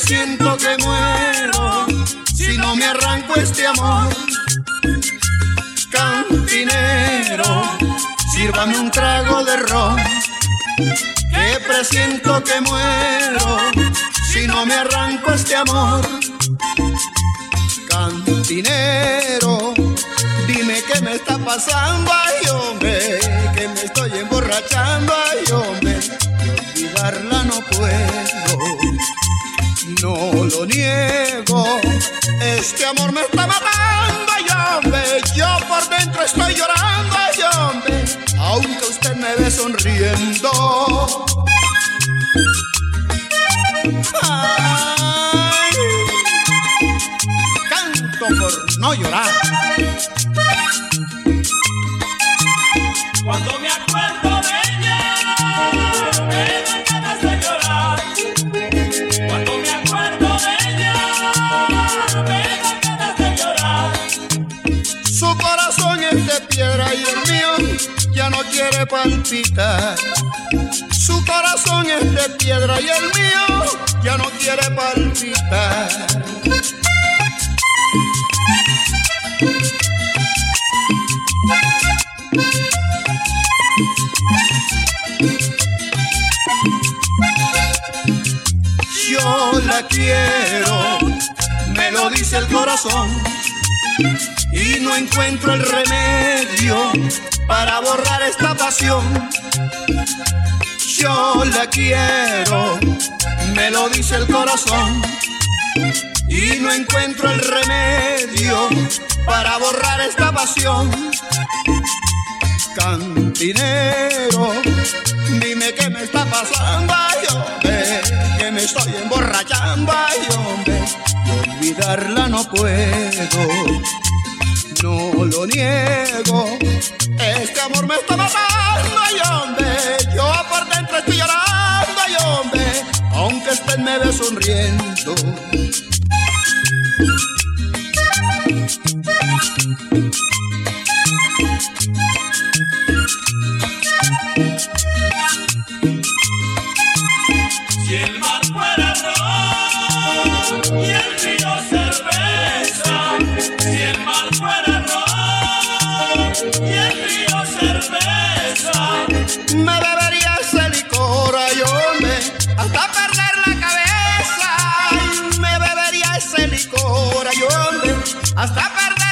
siento que muero si no me arranco este amor. Cantinero, sírvame un trago de ron, que presiento que muero si no me arranco este amor. Cantinero, dime qué me está pasando, ay hombre, que me estoy emborrachando, ay hombre, olvidarla no puedo no lo niego. Este amor me está matando, ay hombre, yo por dentro estoy llorando, ay hombre, aunque usted me ve sonriendo. Ay, canto por no llorar. Corazón es de piedra y el mío ya no quiere palpitar. Su corazón es de piedra y el mío ya no quiere palpitar. Yo la quiero, me lo dice el corazón, y no encuentro el remedio para borrar esta pasión. Yo la quiero, me lo dice el corazón, y no encuentro el remedio para borrar esta pasión. Cantinero, dime qué me está pasando, ay hombre, que me estoy emborrachando, ay hombre, olvidarla no puedo, niego, este amor me está matando, ay hombre, yo por dentro estoy llorando, ay hombre, aunque usted me ve sonriendo. llorando hasta perder.